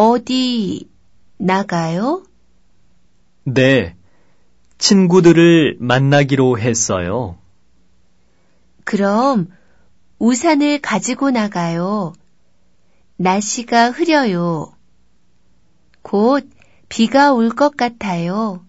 어디 나가요? 네. 친구들을 만나기로 했어요. 그럼 우산을 가지고 나가요. 날씨가 흐려요. 곧 비가 올 것 같아요.